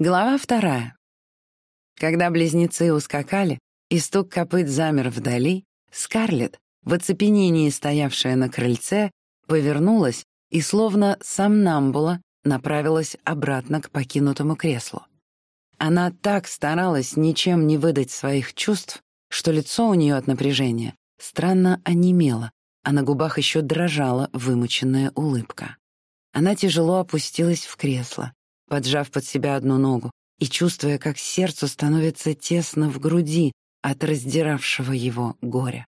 Глава вторая. Когда близнецы ускакали, и стук копыт замер вдали, Скарлетт, в оцепенении стоявшая на крыльце, повернулась и, словно сомнамбула, направилась обратно к покинутому креслу. Она так старалась ничем не выдать своих чувств, что лицо у нее от напряжения странно онемело, а на губах еще дрожала вымученная улыбка. Она тяжело опустилась в кресло, поджав под себя одну ногу и чувствуя, как сердцу становится тесно в груди от раздиравшего его горя.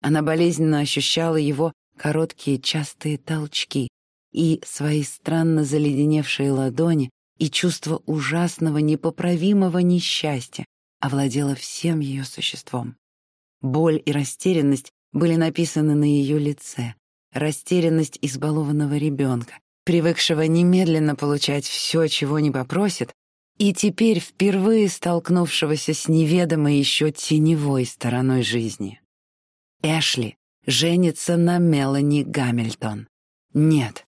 Она болезненно ощущала его короткие частые толчки и свои странно заледеневшие ладони, и чувство ужасного, непоправимого несчастья овладело всем ее существом. Боль и растерянность были написаны на ее лице, растерянность избалованного ребенка, привыкшего немедленно получать все, чего не попросит, и теперь впервые столкнувшегося с неведомой еще теневой стороной жизни. Эшли женится на Мелани Гамильтон. Нет,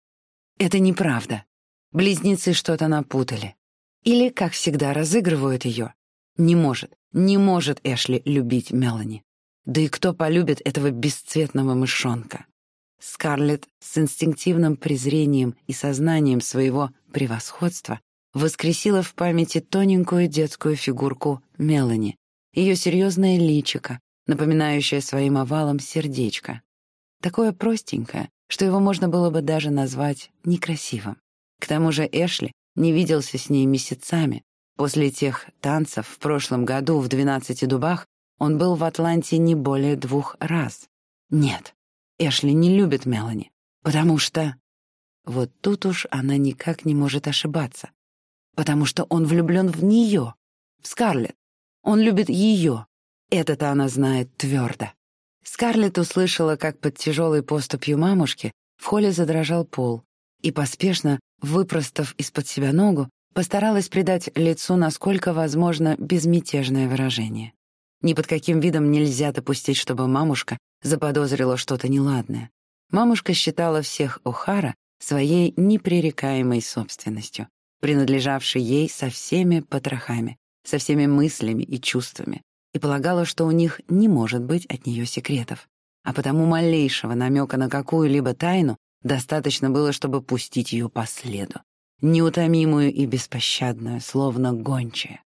это неправда. Близнецы что-то напутали. Или, как всегда, разыгрывают ее. Не может, не может Эшли любить Мелани. Да и кто полюбит этого бесцветного мышонка? Скарлетт с инстинктивным презрением и сознанием своего превосходства воскресила в памяти тоненькую детскую фигурку Мелани, ее серьезное личико, напоминающее своим овалом сердечко. Такое простенькое, что его можно было бы даже назвать некрасивым. К тому же Эшли не виделся с ней месяцами. После тех танцев в прошлом году в «Двенадцати дубах» он был в Атланте не более двух раз. Нет, Эшли не любит Мелани, потому что... Вот тут уж она никак не может ошибаться. Потому что он влюблен в нее, в Скарлетт. Он любит ее. Это-то она знает твердо. Скарлетт услышала, как под тяжелой поступью мамушки в холле задрожал пол, и поспешно, выпростав из-под себя ногу, постаралась придать лицу, насколько возможно, безмятежное выражение. Ни под каким видом нельзя допустить, чтобы мамушка заподозрила что-то неладное. Мамушка считала всех О'Хара своей непререкаемой собственностью, принадлежавшей ей со всеми потрохами, со всеми мыслями и чувствами, и полагала, что у них не может быть от нее секретов. А потому малейшего намека на какую-либо тайну достаточно было, чтобы пустить ее по следу, неутомимую и беспощадную, словно гончая.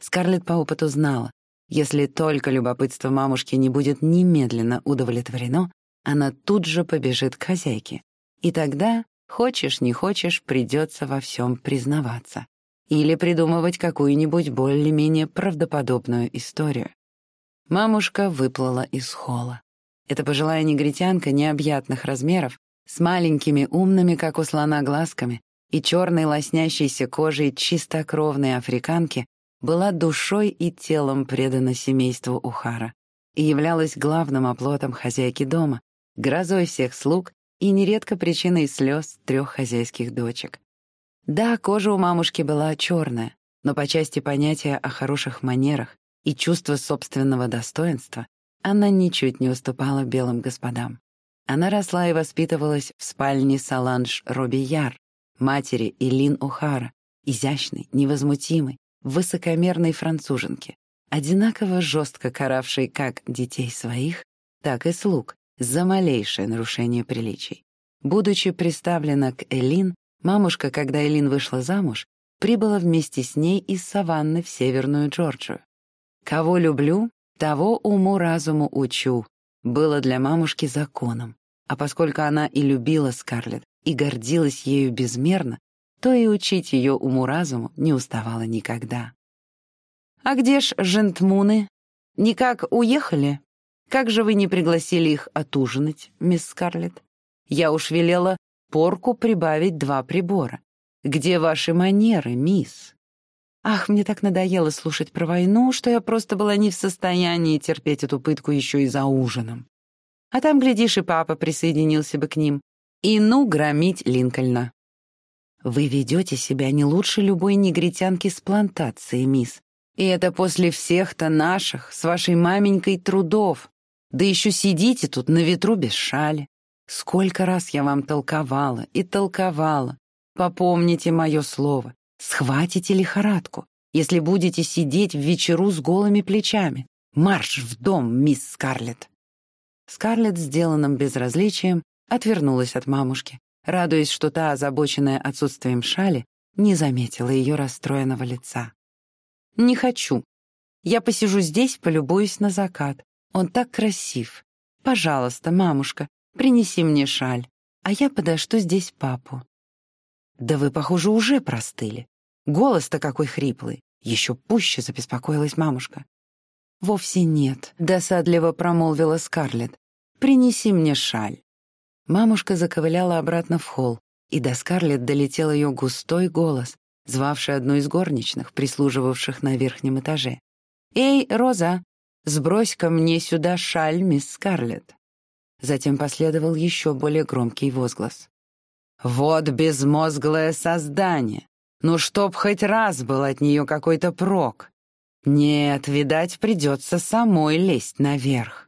Скарлетт по опыту знала, если только любопытство мамушки не будет немедленно удовлетворено, она тут же побежит к хозяйке. И тогда, хочешь не хочешь, придется во всем признаваться. Или придумывать какую-нибудь более-менее правдоподобную историю. Мамушка выплыла из холла. Эта пожилая негритянка необъятных размеров, с маленькими умными, как у слона, глазками и черной лоснящейся кожей чистокровной африканки была душой и телом предана семейству Ухара и являлась главным оплотом хозяйки дома, грозой всех слуг и нередко причиной слез трех хозяйских дочек. Да, кожа у мамушки была черная, но по части понятия о хороших манерах и чувства собственного достоинства она ничуть не уступала белым господам. Она росла и воспитывалась в спальне Саланж Робби Яр, матери Илин Ухара, изящной, невозмутимой, высокомерной француженки, одинаково жестко каравшей как детей своих, так и слуг за малейшее нарушение приличий. Будучи приставлена к Элин, мамушка, когда Элин вышла замуж, прибыла вместе с ней из саванны в Северную Джорджию. «Кого люблю, того уму-разуму учу», было для мамушки законом. А поскольку она и любила Скарлетт, и гордилась ею безмерно, то и учить ее уму-разуму не уставала никогда. «А где ж жентмуны? Никак уехали? Как же вы не пригласили их отужинать, мисс Скарлетт? Я уж велела порку прибавить два прибора. Где ваши манеры, мисс?» Ах, мне так надоело слушать про войну, что я просто была не в состоянии терпеть эту пытку еще и за ужином. А там, глядишь, и папа присоединился бы к ним. И ну громить Линкольна. Вы ведете себя не лучше любой негритянки с плантации, мисс. И это после всех-то наших, с вашей маменькой трудов. Да еще сидите тут на ветру без шали. Сколько раз я вам толковала и толковала. Попомните мое слово. Схватите лихорадку, если будете сидеть в вечеру с голыми плечами. Марш в дом, мисс Скарлетт!» Скарлетт, сделанным безразличием, отвернулась от мамушки, радуясь, что та, озабоченная отсутствием шали, не заметила ее расстроенного лица. «Не хочу. Я посижу здесь, полюбуюсь на закат. Он так красив. Пожалуйста, мамушка, принеси мне шаль, а я подожду здесь папу». «Да вы, похоже, уже простыли. Голос-то какой хриплый!» Еще пуще забеспокоилась мамушка. «Вовсе нет», — досадливо промолвила Скарлетт. «Принеси мне шаль». Мамушка заковыляла обратно в холл, и до Скарлетт долетел ее густой голос, звавший одну из горничных, прислуживавших на верхнем этаже. «Эй, Роза, сбрось ко мне сюда шаль, мисс Скарлетт». Затем последовал еще более громкий возглас. «Вот безмозглое создание! Ну, чтоб хоть раз был от нее какой-то прок! Нет, видать, придется самой лезть наверх!»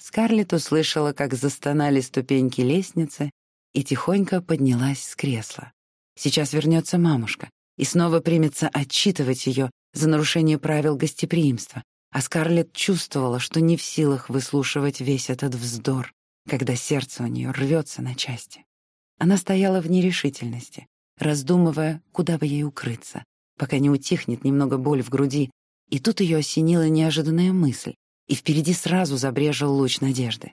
Скарлетт услышала, как застонали ступеньки лестницы, и тихонько поднялась с кресла. Сейчас вернется мамушка и снова примется отчитывать ее за нарушение правил гостеприимства, а Скарлетт чувствовала, что не в силах выслушивать весь этот вздор, когда сердце у нее рвется на части. Она стояла в нерешительности, раздумывая, куда бы ей укрыться, пока не утихнет немного боль в груди, и тут ее осенила неожиданная мысль, и впереди сразу забрежил луч надежды.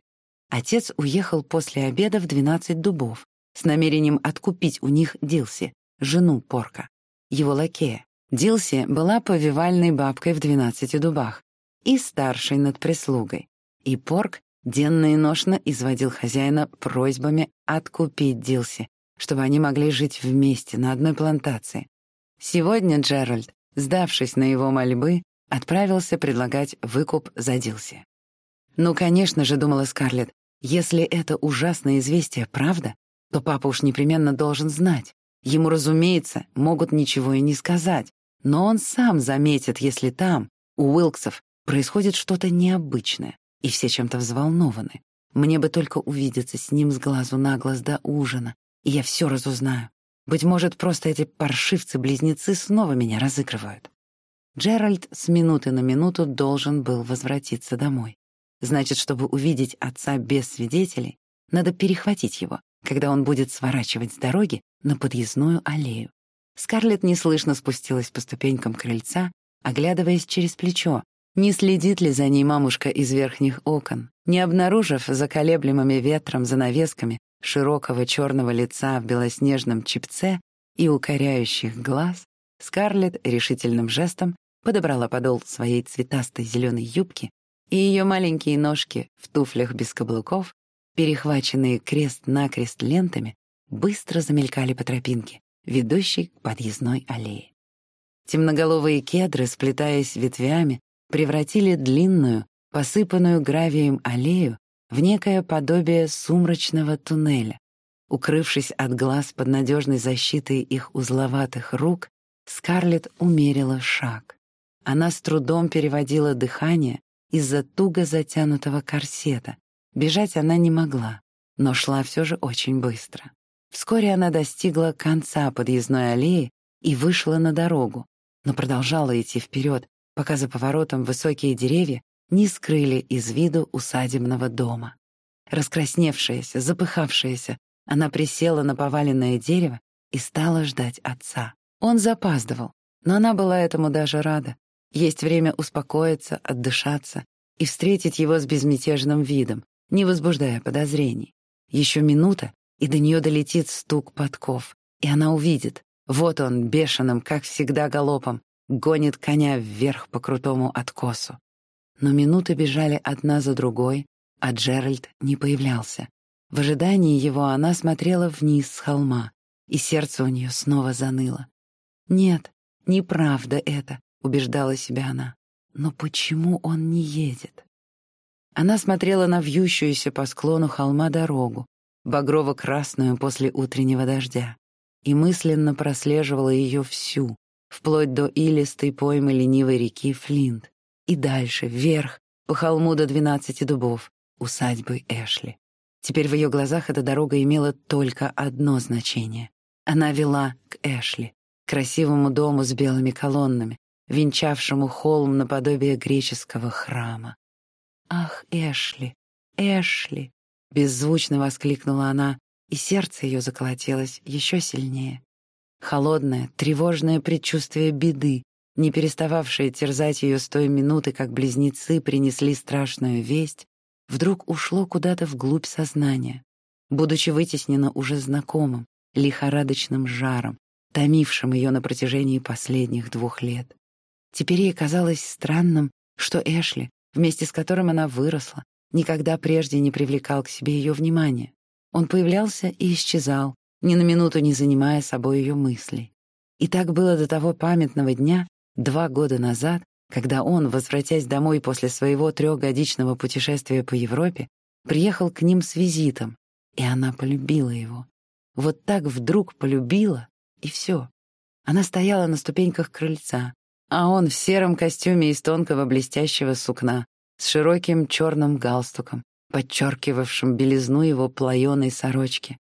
Отец уехал после обеда в двенадцать дубов с намерением откупить у них Дилси, жену Порка, его лакея. Дилси была повивальной бабкой в двенадцати дубах и старшей над прислугой, и Порк денно и ношно изводил хозяина просьбами откупить Дилси, чтобы они могли жить вместе на одной плантации. Сегодня Джеральд, сдавшись на его мольбы, отправился предлагать выкуп за Дилси. Ну, конечно же, думала Скарлетт, если это ужасное известие правда, то папа уж непременно должен знать. Ему, разумеется, могут ничего и не сказать, но он сам заметит, если там, у Уилксов, происходит что-то необычное и все чем-то взволнованы. Мне бы только увидеться с ним с глазу на глаз до ужина, и я все разузнаю. Быть может, просто эти паршивцы-близнецы снова меня разыгрывают. Джеральд с минуты на минуту должен был возвратиться домой. Значит, чтобы увидеть отца без свидетелей, надо перехватить его, когда он будет сворачивать с дороги на подъездную аллею. Скарлетт неслышно спустилась по ступенькам крыльца, оглядываясь через плечо, не следит ли за ней мамушка из верхних окон, не обнаружив за колеблемыми ветром занавесками широкого черного лица в белоснежном чипце и укоряющих глаз, Скарлетт решительным жестом подобрала подол своей цветастой зеленой юбки, и ее маленькие ножки в туфлях без каблуков, перехваченные крест-накрест лентами, быстро замелькали по тропинке, ведущей к подъездной аллее. Темноголовые кедры, сплетаясь ветвями, превратили длинную, посыпанную гравием аллею в некое подобие сумрачного туннеля. Укрывшись от глаз под надежной защитой их узловатых рук, Скарлетт умерила шаг. Она с трудом переводила дыхание из-за туго затянутого корсета. Бежать она не могла, но шла все же очень быстро. Вскоре она достигла конца подъездной аллеи и вышла на дорогу, но продолжала идти вперед, пока за поворотом высокие деревья не скрыли из виду усадебного дома. Раскрасневшаяся, запыхавшаяся, она присела на поваленное дерево и стала ждать отца. Он запаздывал, но она была этому даже рада. Есть время успокоиться, отдышаться и встретить его с безмятежным видом, не возбуждая подозрений. Еще минута, и до нее долетит стук подков, и она увидит. Вот он, бешеным, как всегда, галопом, гонит коня вверх по крутому откосу. Но минуты бежали одна за другой, а Джеральд не появлялся. В ожидании его она смотрела вниз с холма, и сердце у нее снова заныло. «Нет, неправда это», — убеждала себя она. «Но почему он не едет?» Она смотрела на вьющуюся по склону холма дорогу, багрово-красную после утреннего дождя, и мысленно прослеживала ее всю, вплоть до илистой поймы ленивой реки Флинт, и дальше, вверх, по холму до двенадцати дубов, усадьбы Эшли. Теперь в ее глазах эта дорога имела только одно значение. Она вела к Эшли. красивому дому с белыми колоннами, венчавшему холм наподобие греческого храма. «Ах, Эшли, Эшли!» — беззвучно воскликнула она, и сердце ее заколотилось еще сильнее. Холодное, тревожное предчувствие беды, не перестававшее терзать ее с той минуты, как близнецы принесли страшную весть, вдруг ушло куда-то вглубь сознания, будучи вытеснено уже знакомым, лихорадочным жаром, томившим ее на протяжении последних двух лет. Теперь ей казалось странным, что Эшли, вместе с которым она выросла, никогда прежде не привлекал к себе ее внимания. Он появлялся и исчезал, ни на минуту не занимая собой ее мыслей. И так было до того памятного дня, два года назад, когда он, возвратясь домой после своего трехгодичного путешествия по Европе, приехал к ним с визитом, и она полюбила его. Вот так вдруг полюбила, и все. Она стояла на ступеньках крыльца, а он в сером костюме из тонкого блестящего сукна, с широким черным галстуком, подчеркивавшим белизну его плаеной сорочки.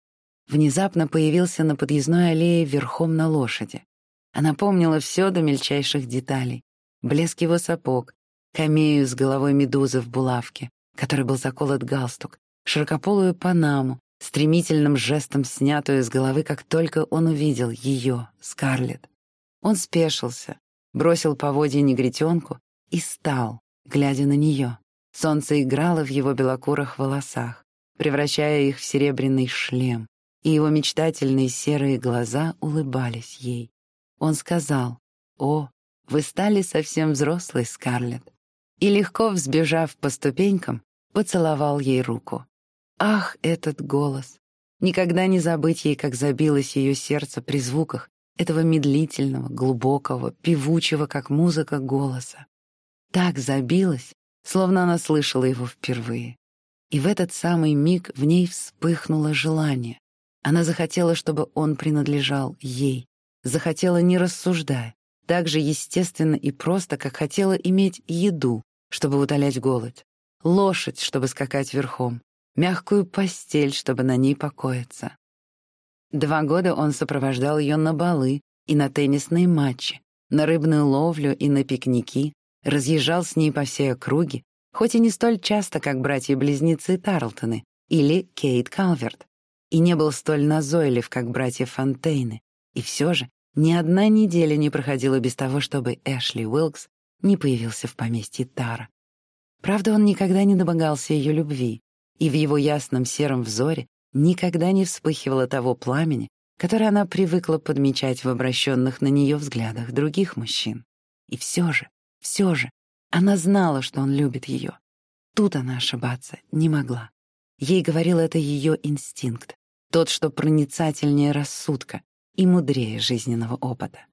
Внезапно появился на подъездной аллее верхом на лошади. Она помнила все до мельчайших деталей. Блеск его сапог, камею с головой медузы в булавке, который был заколот галстук, широкополую панаму, стремительным жестом снятую с головы, как только он увидел ее, Скарлетт. Он спешился, бросил поводья негритенку и стал, глядя на нее. Солнце играло в его белокурых волосах, превращая их в серебряный шлем, и его мечтательные серые глаза улыбались ей. Он сказал, «О, вы стали совсем взрослой, Скарлетт», и, легко взбежав по ступенькам, поцеловал ей руку. Ах, этот голос! Никогда не забыть ей, как забилось ее сердце при звуках этого медлительного, глубокого, певучего, как музыка, голоса. Так забилось, словно она слышала его впервые. И в этот самый миг в ней вспыхнуло желание. Она захотела, чтобы он принадлежал ей, захотела, не рассуждая, так же естественно и просто, как хотела иметь еду, чтобы утолять голод, лошадь, чтобы скакать верхом, мягкую постель, чтобы на ней покоиться. Два года он сопровождал ее на балы и на теннисные матчи, на рыбную ловлю и на пикники, разъезжал с ней по всей округе, хоть и не столь часто, как братья-близнецы Тарлтоны или Кейт Калверт, и не был столь назойлив, как братья Фонтейны, и все же ни одна неделя не проходила без того, чтобы Эшли Уилкс не появился в поместье Тара. Правда, он никогда не домогался ее любви, и в его ясном сером взоре никогда не вспыхивало того пламени, которое она привыкла подмечать в обращенных на нее взглядах других мужчин. И все же, все же, она знала, что он любит ее. Тут она ошибаться не могла. Ей говорил это ее инстинкт, тот, что проницательнее рассудка, и мудрее жизненного опыта.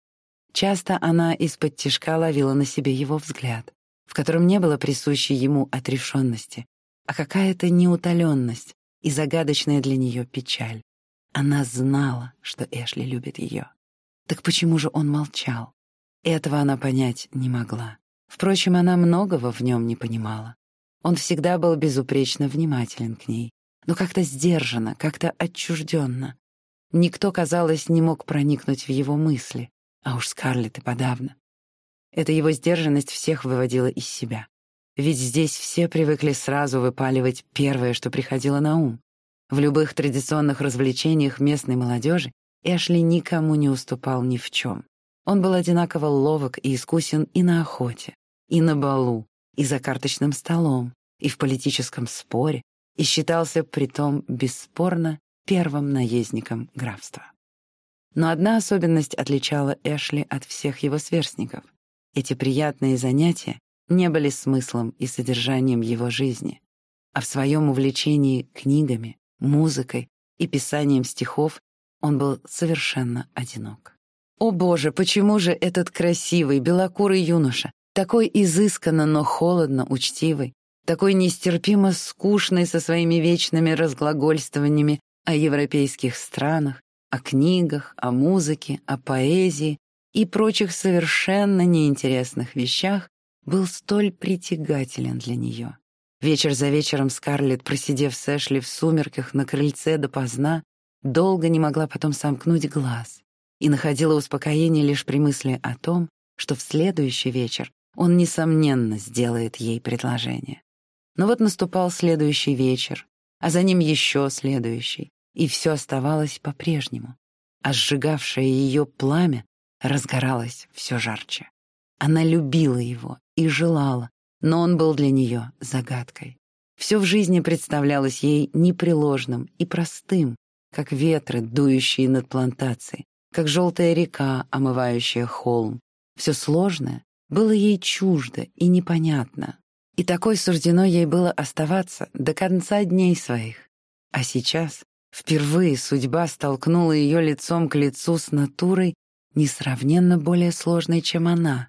Часто она из-под тишка ловила на себе его взгляд, в котором не было присущей ему отрешенности, а какая-то неутоленность и загадочная для нее печаль. Она знала, что Эшли любит ее. Так почему же он молчал? Этого она понять не могла. Впрочем, она многого в нем не понимала. Он всегда был безупречно внимателен к ней, но как-то сдержанно, как-то отчужденно, Никто, казалось, не мог проникнуть в его мысли, а уж Скарлетт и подавно. Эта его сдержанность всех выводила из себя. Ведь здесь все привыкли сразу выпаливать первое, что приходило на ум. В любых традиционных развлечениях местной молодежи Эшли никому не уступал ни в чем. Он был одинаково ловок и искусен и на охоте, и на балу, и за карточным столом, и в политическом споре, и считался притом бесспорно первым наездником графства. Но одна особенность отличала Эшли от всех его сверстников. Эти приятные занятия не были смыслом и содержанием его жизни, а в своем увлечении книгами, музыкой и писанием стихов он был совершенно одинок. О боже, почему же этот красивый, белокурый юноша, такой изысканно, но холодно учтивый, такой нестерпимо скучный со своими вечными разглагольствованиями о европейских странах, о книгах, о музыке, о поэзии и прочих совершенно неинтересных вещах был столь притягателен для нее. Вечер за вечером Скарлетт, просидев с Эшли в сумерках на крыльце допоздна, долго не могла потом сомкнуть глаз. и находила успокоение лишь при мысли о том, что в следующий вечер он, несомненно, сделает ей предложение. Но вот наступал следующий вечер, а за ним еще следующий, и все оставалось по-прежнему. А сжигавшее ее пламя разгоралось все жарче. Она любила его и желала, но он был для нее загадкой. Все в жизни представлялось ей непреложным и простым, как ветры, дующие над плантацией, как желтая река, омывающая холм. Все сложное было ей чуждо и непонятно. И такой суждено ей было оставаться до конца дней своих. А сейчас впервые судьба столкнула ее лицом к лицу с натурой, несравненно более сложной, чем она.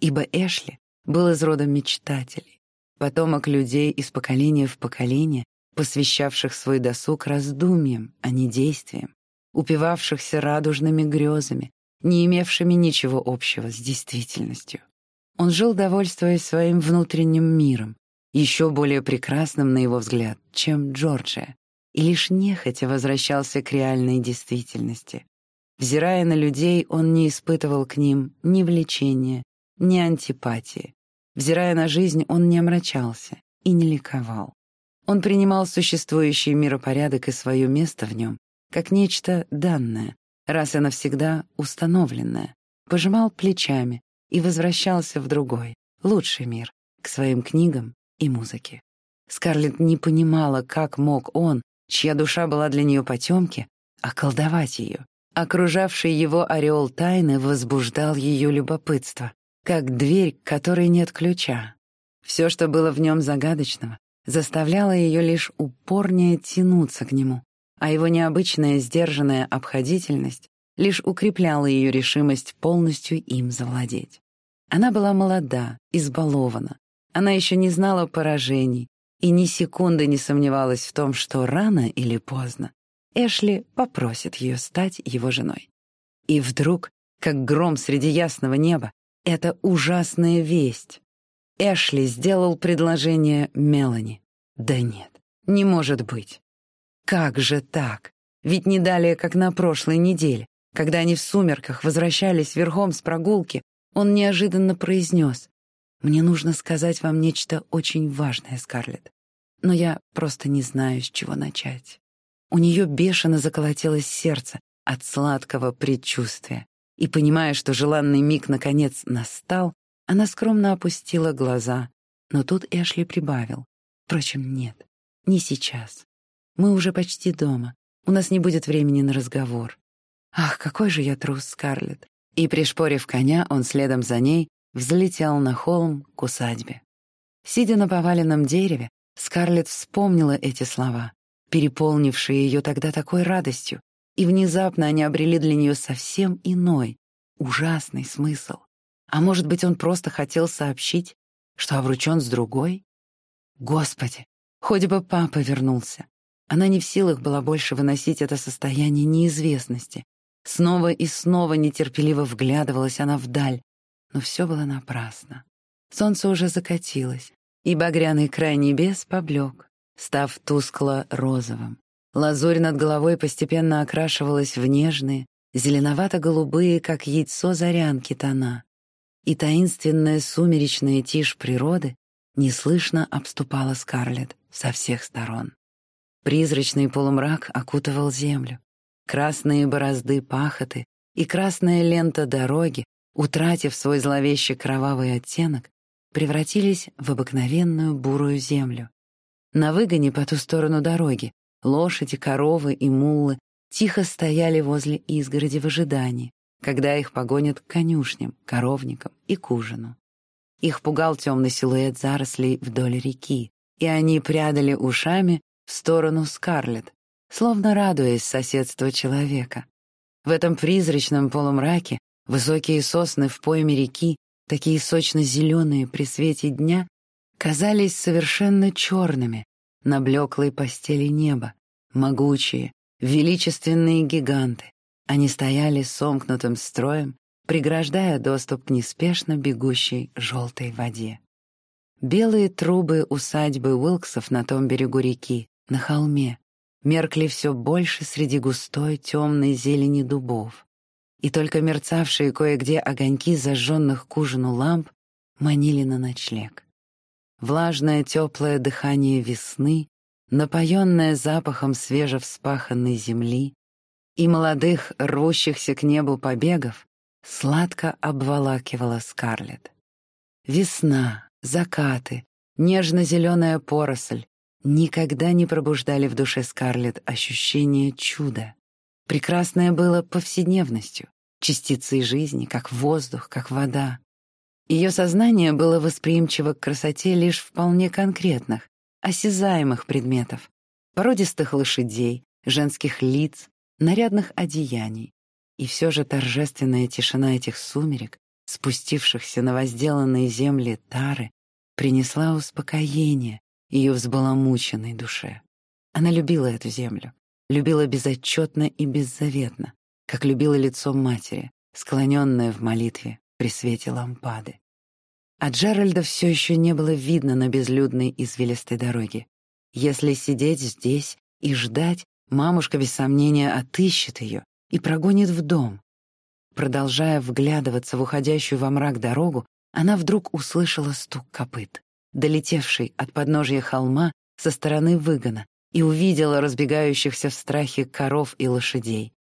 Ибо Эшли был из рода мечтателей, потомок людей из поколения в поколение, посвящавших свой досуг раздумьям, а не действиям, упивавшихся радужными грезами, не имевшими ничего общего с действительностью. Он жил, довольствуясь своим внутренним миром, еще более прекрасным, на его взгляд, чем Джорджия, и лишь нехотя возвращался к реальной действительности. Взирая на людей, он не испытывал к ним ни влечения, ни антипатии. Взирая на жизнь, он не омрачался и не ликовал. Он принимал существующий миропорядок и свое место в нем как нечто данное, раз и навсегда установленное, пожимал плечами и возвращался в другой, лучший мир, к своим книгам и музыке. Скарлетт не понимала, как мог он, чья душа была для нее потемки, околдовать ее. Окружавший его ореол тайны возбуждал ее любопытство, как дверь, к которой нет ключа. Все, что было в нем загадочного, заставляло ее лишь упорнее тянуться к нему, а его необычная сдержанная обходительность лишь укрепляла ее решимость полностью им завладеть. Она была молода, избалована, она еще не знала поражений и ни секунды не сомневалась в том, что рано или поздно Эшли попросит ее стать его женой. И вдруг, как гром среди ясного неба, эта ужасная весть. Эшли сделал предложение Мелани. Да нет, не может быть. Как же так? Ведь не далее, как на прошлой неделе, когда они в сумерках возвращались верхом с прогулки, он неожиданно произнес, «Мне нужно сказать вам нечто очень важное, Скарлетт, но я просто не знаю, с чего начать». У нее бешено заколотилось сердце от сладкого предчувствия, и, понимая, что желанный миг наконец настал, она скромно опустила глаза, но тут Эшли прибавил. Впрочем, нет, не сейчас. Мы уже почти дома. У нас не будет времени на разговор. Ах, какой же я трус, Скарлетт. И, пришпорив коня, он следом за ней взлетел на холм к усадьбе. Сидя на поваленном дереве, Скарлетт вспомнила эти слова, переполнившие ее тогда такой радостью, и внезапно они обрели для нее совсем иной, ужасный смысл. А может быть, он просто хотел сообщить, что обручен с другой? Господи, хоть бы папа вернулся. Она не в силах была больше выносить это состояние неизвестности. Снова и снова нетерпеливо вглядывалась она вдаль, но все было напрасно. Солнце уже закатилось, и багряный край небес поблек, став тускло-розовым. Лазурь над головой постепенно окрашивалась в нежные, зеленовато-голубые, как яйцо зарянки тона, и таинственная сумеречная тишь природы неслышно обступала Скарлетт со всех сторон. Призрачный полумрак окутывал землю. Красные борозды пахоты и красная лента дороги, утратив свой зловеще кровавый оттенок, превратились в обыкновенную бурую землю. На выгоне по ту сторону дороги лошади, коровы и муллы тихо стояли возле изгороди в ожидании, когда их погонят к конюшням, коровникам и к ужину. Их пугал темный силуэт зарослей вдоль реки, и они прядали ушами в сторону Скарлетт, словно радуясь соседству человека. В этом призрачном полумраке высокие сосны в пойме реки, такие сочно-зеленые при свете дня, казались совершенно черными на блеклой постели неба, могучие, величественные гиганты. Они стояли сомкнутым строем, преграждая доступ к неспешно бегущей желтой воде. Белые трубы усадьбы Уилксов на том берегу реки на холме, меркли все больше среди густой темной зелени дубов. и только мерцавшие кое-где огоньки зажженных к ужину ламп манили на ночлег. Влажное теплое дыхание весны, напоенное запахом свежевспаханной земли и молодых рвущихся к небу побегов, сладко обволакивала Скарлетт. Весна, закаты, нежно-зеленая поросль никогда не пробуждали в душе Скарлетт ощущение чуда. Прекрасное было повседневностью, частицей жизни, как воздух, как вода. Ее сознание было восприимчиво к красоте лишь вполне конкретных, осязаемых предметов, породистых лошадей, женских лиц, нарядных одеяний. И все же торжественная тишина этих сумерек, спустившихся на возделанные земли Тары, принесла успокоение ее взбаламученной душе. Она любила эту землю, любила безотчетно и беззаветно, как любила лицо матери, склоненное в молитве при свете лампады. А Джеральда все еще не было видно на безлюдной извилистой дороге. Если сидеть здесь и ждать, мамушка без сомнения отыщет ее и прогонит в дом. Продолжая вглядываться в уходящую во мрак дорогу, она вдруг услышала стук копыт, долетевший от подножья холма со стороны выгона, и увидела разбегающихся в страхе коров и лошадей.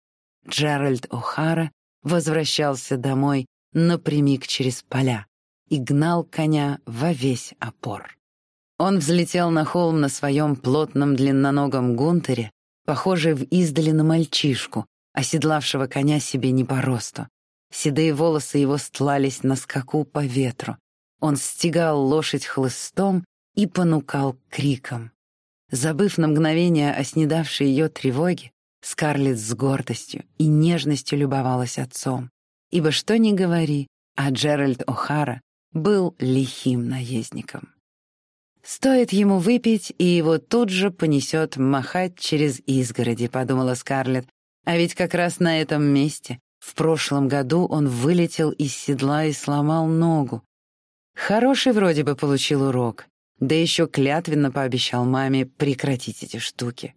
Джеральд О'Хара возвращался домой напрямик через поля и гнал коня во весь опор. Он взлетел на холм на своем плотном длинноногом гунтере, похожий в издали на мальчишку, оседлавшего коня себе не по росту. Седые волосы его стлались на скаку по ветру. Он стегал лошадь хлыстом и понукал криком. Забыв на мгновение о снедавшей ее тревоге, Скарлетт с гордостью и нежностью любовалась отцом, ибо что ни говори, а Джеральд О'Хара был лихим наездником. «Стоит ему выпить, и его тут же понесет махать через изгороди», — подумала Скарлетт. «А ведь как раз на этом месте в прошлом году он вылетел из седла и сломал ногу. Хороший вроде бы получил урок, да еще клятвенно пообещал маме прекратить эти штуки.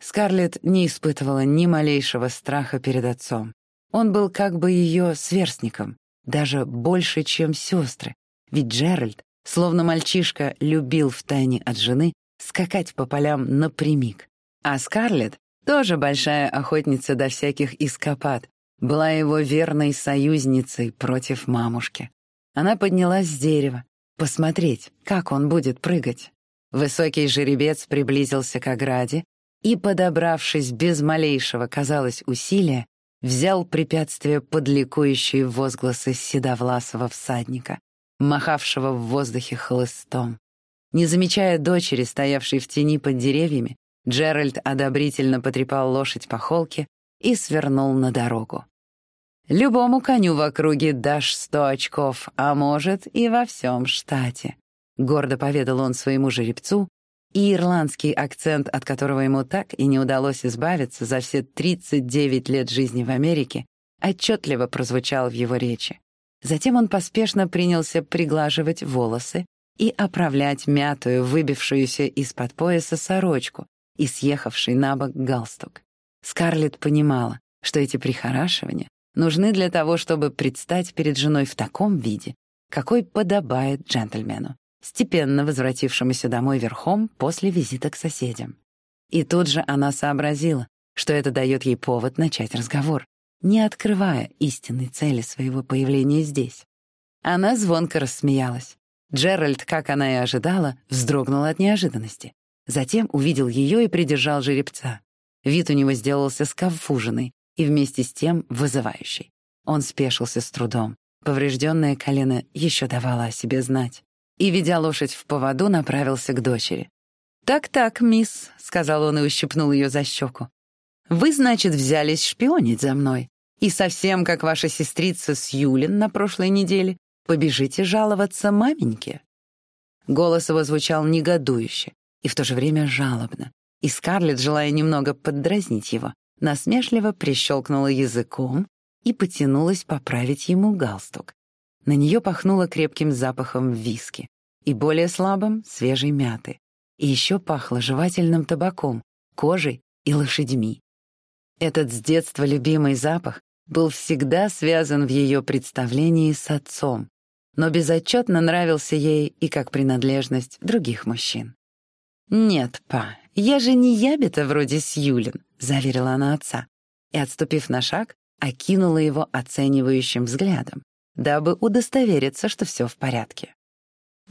Скарлетт не испытывала ни малейшего страха перед отцом. Он был как бы ее сверстником, даже больше, чем сестры, ведь Джеральд, словно мальчишка, любил втайне от жены скакать по полям напрямик. А Скарлетт, тоже большая охотница до всяких эскапад, была его верной союзницей против мамушки. Она поднялась с дерева, посмотреть, как он будет прыгать. Высокий жеребец приблизился к ограде и, подобравшись без малейшего, казалось, усилия, взял препятствие под ликующие возгласы седовласого всадника, махавшего в воздухе хлыстом. Не замечая дочери, стоявшей в тени под деревьями, Джеральд одобрительно потрепал лошадь по холке и свернул на дорогу. Любому коню в округе дашь сто очков, а может, и во всем штате. Гордо поведал он своему жеребцу, и ирландский акцент, от которого ему так и не удалось избавиться за все 39 лет жизни в Америке, отчетливо прозвучал в его речи. Затем он поспешно принялся приглаживать волосы и оправлять мятую, выбившуюся из-под пояса сорочку и съехавший на бок галстук. Скарлетт понимала, что эти прихорашивания нужны для того, чтобы предстать перед женой в таком виде, какой подобает джентльмену, степенно возвратившемуся домой верхом после визита к соседям. И тут же она сообразила, что это дает ей повод начать разговор, не открывая истинной цели своего появления здесь. Она звонко рассмеялась. Джеральд, как она и ожидала, вздрогнул от неожиданности. Затем увидел ее и придержал жеребца. Вид у него сделался скафуженный, и вместе с тем вызывающий. Он спешился с трудом. Поврежденное колено еще давало о себе знать. И, ведя лошадь в поводу, направился к дочери. «Так-так, мисс», — сказал он и ущипнул ее за щеку. «Вы, значит, взялись шпионить за мной. И совсем как ваша сестрица Сьюлин на прошлой неделе, побежите жаловаться маменьке». Голос его звучал негодующе и в то же время жалобно, и Скарлетт, желая немного поддразнить его, насмешливо прищелкнула языком и потянулась поправить ему галстук. На нее пахнуло крепким запахом виски и более слабым — свежей мяты. И еще пахло жевательным табаком, кожей и лошадьми. Этот с детства любимый запах был всегда связан в ее представлении с отцом, но безотчетно нравился ей и как принадлежность других мужчин. «Нет, па, я же не ябеда вроде Сьюлин», — заверила она отца, и, отступив на шаг, окинула его оценивающим взглядом, дабы удостовериться, что все в порядке.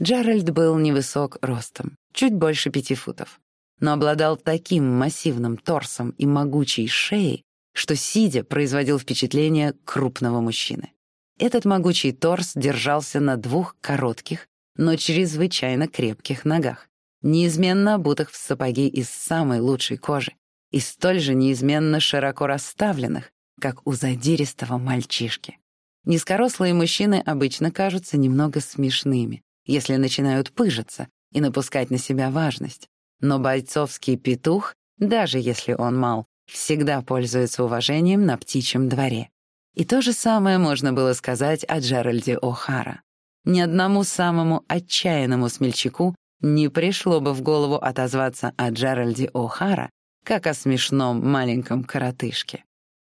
Джеральд был невысок ростом, чуть больше пяти футов, но обладал таким массивным торсом и могучей шеей, что, сидя, производил впечатление крупного мужчины. Этот могучий торс держался на двух коротких, но чрезвычайно крепких ногах, неизменно обутых в сапоги из самой лучшей кожи и столь же неизменно широко расставленных, как у задиристого мальчишки. Низкорослые мужчины обычно кажутся немного смешными, если начинают пыжиться и напускать на себя важность. Но бойцовский петух, даже если он мал, всегда пользуется уважением на птичьем дворе. И то же самое можно было сказать о Джеральде О'Хара. Ни одному самому отчаянному смельчаку не пришло бы в голову отозваться о Джеральде О'Хара как о смешном маленьком коротышке.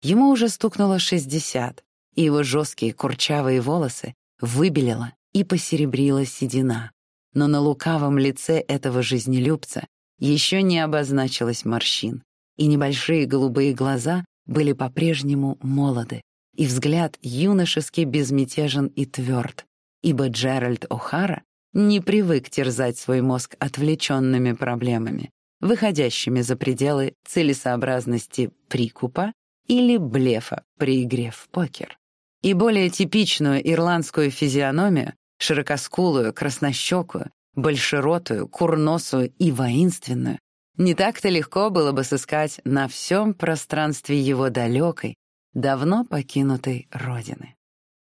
Ему уже стукнуло 60, и его жесткие курчавые волосы выбелила и посеребрила седина. Но на лукавом лице этого жизнелюбца еще не обозначилась морщин, и небольшие голубые глаза были по-прежнему молоды, и взгляд юношески безмятежен и тверд, ибо Джеральд О'Хара не привык терзать свой мозг отвлеченными проблемами, выходящими за пределы целесообразности прикупа или блефа при игре в покер. И более типичную ирландскую физиономию, широкоскулую, краснощекую, большеротую, курносую и воинственную, не так-то легко было бы сыскать на всем пространстве его далекой, давно покинутой родины.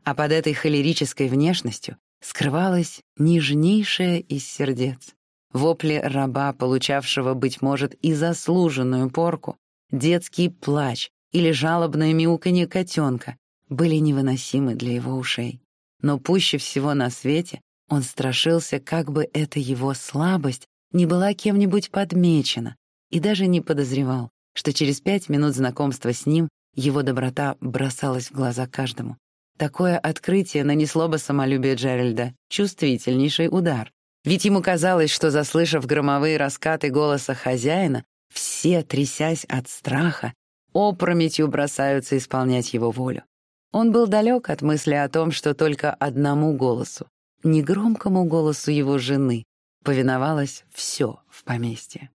А под этой холерической внешностью скрывалась нежнейшая из сердец. Вопли раба, получавшего, быть может, и заслуженную порку, детский плач или жалобное мяуканье котенка были невыносимы для его ушей. Но пуще всего на свете он страшился, как бы эта его слабость не была кем-нибудь подмечена, и даже не подозревал, что через пять минут знакомства с ним его доброта бросалась в глаза каждому. Такое открытие нанесло бы самолюбие Джеральда чувствительнейший удар. Ведь ему казалось, что, заслышав громовые раскаты голоса хозяина, все, трясясь от страха, опрометью бросаются исполнять его волю. Он был далек от мысли о том, что только одному голосу, негромкому голосу его жены, повиновалось все в поместье.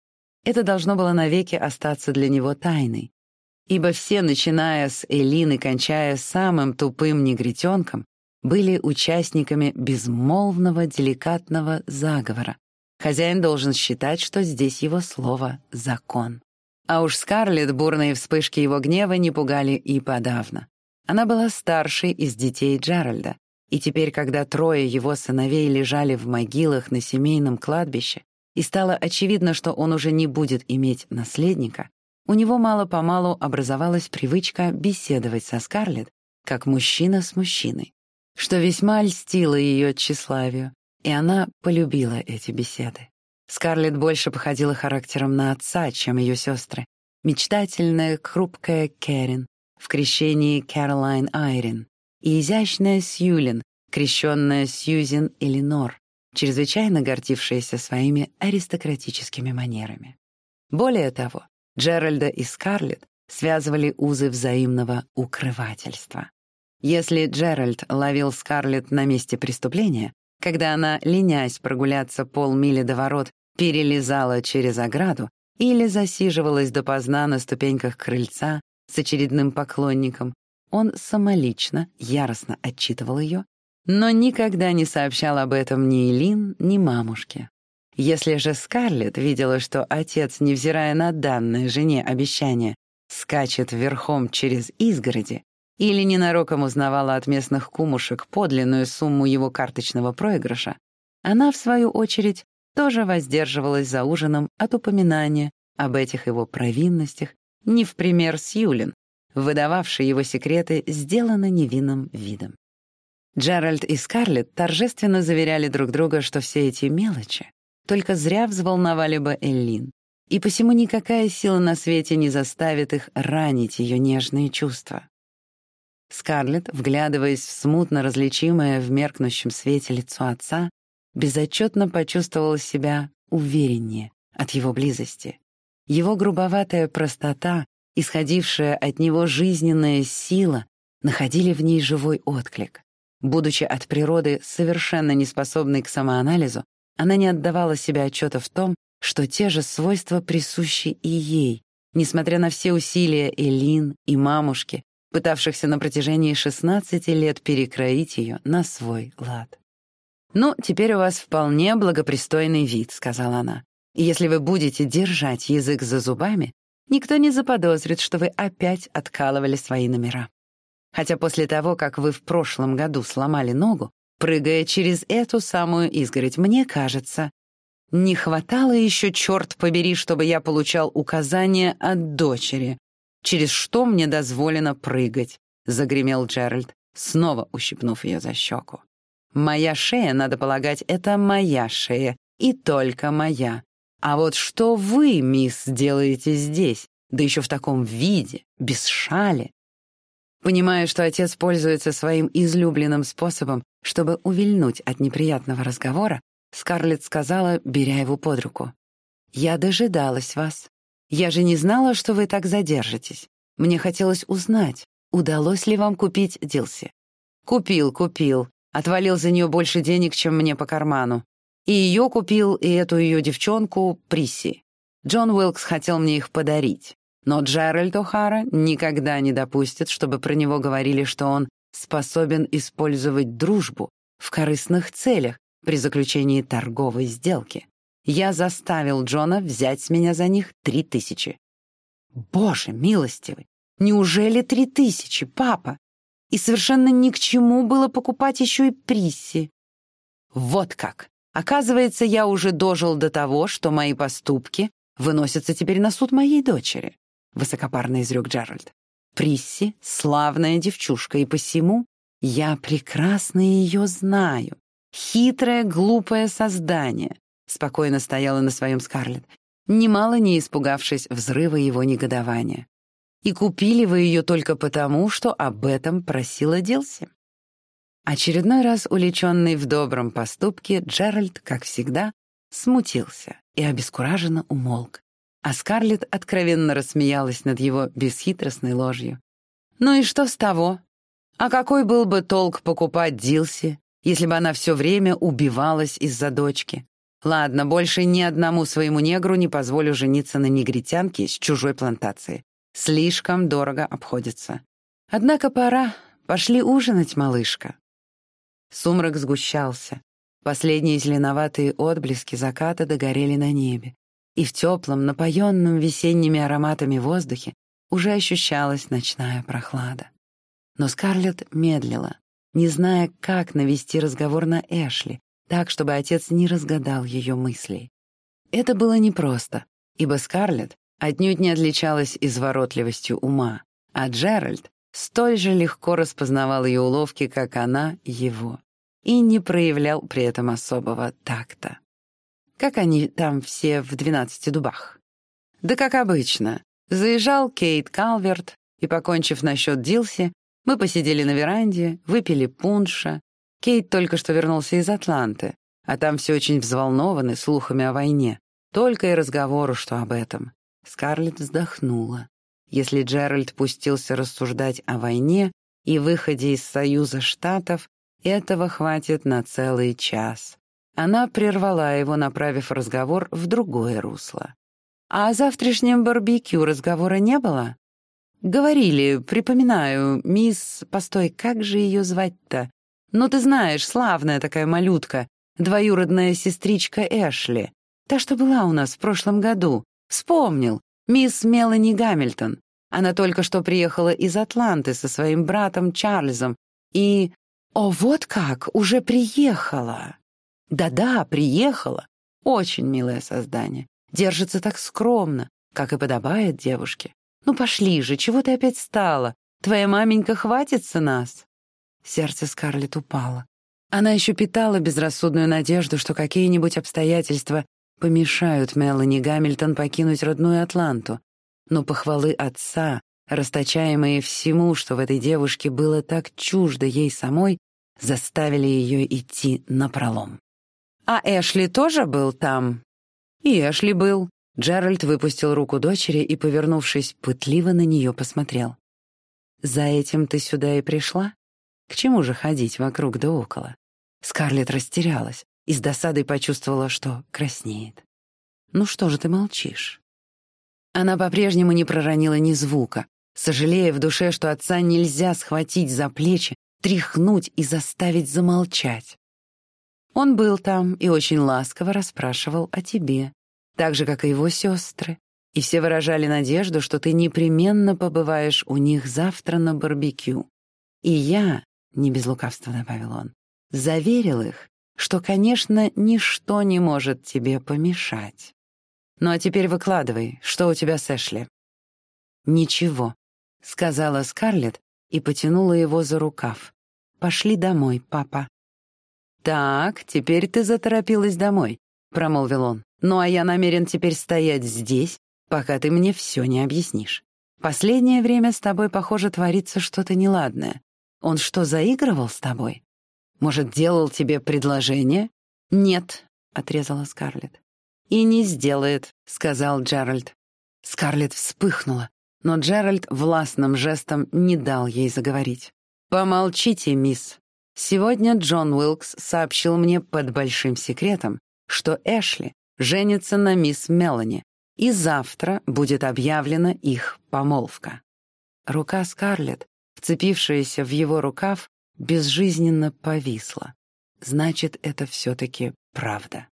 Это должно было навеки остаться для него тайной, ибо все, начиная с Элины, кончая самым тупым негритенком, были участниками безмолвного деликатного заговора. Хозяин должен считать, что здесь его слово — закон. А уж Скарлетт бурные вспышки его гнева не пугали и подавно. Она была старшей из детей Джеральда, и теперь, когда трое его сыновей лежали в могилах на семейном кладбище, и стало очевидно, что он уже не будет иметь наследника, у него мало-помалу образовалась привычка беседовать со Скарлетт, как мужчина с мужчиной, что весьма льстило ее тщеславию, и она полюбила эти беседы. Скарлетт больше походила характером на отца, чем ее сестры. Мечтательная, хрупкая Кэрин в крещении Кэролайн Айрин, и изящная Сьюлин, крещенная Сьюзен Элинор, чрезвычайно гордившаяся своими аристократическими манерами. Более того, Джеральда и Скарлетт связывали узы взаимного укрывательства. Если Джеральд ловил Скарлетт на месте преступления, когда она, ленясь прогуляться полмили до ворот, перелезала через ограду или засиживалась допоздна на ступеньках крыльца с очередным поклонником, он самолично, яростно отчитывал ее, но никогда не сообщал об этом ни Элин, ни мамушке. Если же Скарлетт видела, что отец, невзирая на данное жене обещание, скачет верхом через изгороди, или ненароком узнавала от местных кумушек подлинную сумму его карточного проигрыша, она, в свою очередь, тоже воздерживалась за ужином от упоминания об этих его провинностях, не в пример с Юлин, выдававший его секреты, сделано невинным видом. Джеральд и Скарлетт торжественно заверяли друг друга, что все эти мелочи только зря взволновали бы Эллин, и посему никакая сила на свете не заставит их ранить ее нежные чувства. Скарлетт, вглядываясь в смутно различимое в меркнущем свете лицо отца, безотчетно почувствовала себя увереннее от его близости. Его грубоватая простота, исходившая от него жизненная сила, находили в ней живой отклик. Будучи от природы совершенно неспособной к самоанализу, она не отдавала себе отчета в том, что те же свойства присущи и ей, несмотря на все усилия Элин и мамушки, пытавшихся на протяжении 16 лет перекроить ее на свой лад. «Ну, теперь у вас вполне благопристойный вид», — сказала она. «И если вы будете держать язык за зубами, никто не заподозрит, что вы опять откалывали свои номера. Хотя после того, как вы в прошлом году сломали ногу, прыгая через эту самую изгородь, мне кажется, не хватало еще, черт побери, чтобы я получал указания от дочери, через что мне дозволено прыгать», — загремел Джеральд, снова ущипнув ее за щеку. «Моя шея, надо полагать, это моя шея, и только моя. А вот что вы, мисс, делаете здесь, да еще в таком виде, без шали?» Понимая, что отец пользуется своим излюбленным способом, чтобы увильнуть от неприятного разговора, Скарлетт сказала, беря его под руку. «Я дожидалась вас. Я же не знала, что вы так задержитесь. Мне хотелось узнать, удалось ли вам купить Дилси. Купил, купил. Отвалил за нее больше денег, чем мне по карману. И ее купил, и эту ее девчонку Присси. Джон Уилкс хотел мне их подарить. Но Джеральд О'Хара никогда не допустит, чтобы про него говорили, что он способен использовать дружбу в корыстных целях при заключении торговой сделки я заставил Джона взять с меня за них три тысячи. Боже милостивый, неужели три тысячи, папа? И совершенно ни к чему было покупать еще и Присси. Вот как. Оказывается, я уже дожил до того, что мои поступки выносятся теперь на суд моей дочери, высокопарно изрек Джеральд. Присси — славная девчушка, и посему я прекрасно ее знаю. Хитрое, глупое создание, спокойно стояла на своем Скарлетт, немало не испугавшись взрыва его негодования. И купили вы ее только потому, что об этом просила Дилси. Очередной раз увлеченный в добром поступке, Джеральд, как всегда, смутился и обескураженно умолк. А Скарлетт откровенно рассмеялась над его бесхитростной ложью. «Ну и что с того? А какой был бы толк покупать Дилси, если бы она все время убивалась из-за дочки? Ладно, больше ни одному своему негру не позволю жениться на негритянке с чужой плантации. Слишком дорого обходится. Однако пора. Пошли ужинать, малышка. Сумрак сгущался. Последние зеленоватые отблески заката догорели на небе. И в теплом, напоенном весенними ароматами воздухе уже ощущалась ночная прохлада. Но Скарлетт медлила, не зная, как навести разговор на Эшли, так, чтобы отец не разгадал ее мыслей. Это было непросто, ибо Скарлетт отнюдь не отличалась изворотливостью ума, а Джеральд столь же легко распознавал ее уловки, как она его, и не проявлял при этом особого такта. Как они там все в «Двенадцати дубах»? Да как обычно. Заезжал Кейт Калверт, и, покончив насчет Дилси, мы посидели на веранде, выпили пунша, Кейт только что вернулся из Атланты, а там все очень взволнованы слухами о войне. Только и разговору, что об этом. Скарлетт вздохнула. Если Джеральд пустился рассуждать о войне и выходе из Союза Штатов, этого хватит на целый час. Она прервала его, направив разговор в другое русло. «А о завтрашнем барбекю разговора не было?» «Говорили, припоминаю, мисс... Постой, как же ее звать-то? Ну, ты знаешь, славная такая малютка, двоюродная сестричка Эшли. Та, что была у нас в прошлом году. Вспомнил. Мисс Мелани Гамильтон. Она только что приехала из Атланты со своим братом Чарльзом. И... О, вот как! Уже приехала! Да-да, приехала. Очень милое создание. Держится так скромно, как и подобает девушке. Ну пошли же, чего ты опять стала? Твоя маменька хватится нас? Сердце Скарлетт упало. Она еще питала безрассудную надежду, что какие-нибудь обстоятельства помешают Мелани Гамильтон покинуть родную Атланту. Но похвалы отца, расточаемые всему, что в этой девушке было так чуждо ей самой, заставили ее идти напролом. «А Эшли тоже был там?» «И Эшли был». Джеральд выпустил руку дочери и, повернувшись, пытливо на нее посмотрел. «За этим ты сюда и пришла? К чему же ходить вокруг да около?» Скарлетт растерялась и с досадой почувствовала, что краснеет. «Ну что же ты молчишь?» Она по-прежнему не проронила ни звука, сожалея в душе, что отца нельзя схватить за плечи, тряхнуть и заставить замолчать. Он был там и очень ласково расспрашивал о тебе, так же, как и его сестры, и все выражали надежду, что ты непременно побываешь у них завтра на барбекю. И я, не без лукавства добавил он, заверил их, что, конечно, ничто не может тебе помешать. Ну а теперь выкладывай, что у тебя с Эшли?» «Ничего», — сказала Скарлетт и потянула его за рукав. «Пошли домой, папа». «Так, теперь ты заторопилась домой», — промолвил он. «Ну а я намерен теперь стоять здесь, пока ты мне все не объяснишь. Последнее время с тобой, похоже, творится что-то неладное. Он что, заигрывал с тобой? Может, делал тебе предложение?» «Нет», — отрезала Скарлетт. «И не сделает», — сказал Джеральд. Скарлетт вспыхнула, но Джеральд властным жестом не дал ей заговорить. «Помолчите, мисс. Сегодня Джон Уилкс сообщил мне под большим секретом, что Эшли женится на мисс Мелани, и завтра будет объявлена их помолвка». Рука Скарлетт, вцепившаяся в его рукав, безжизненно повисла. Значит, это все-таки правда.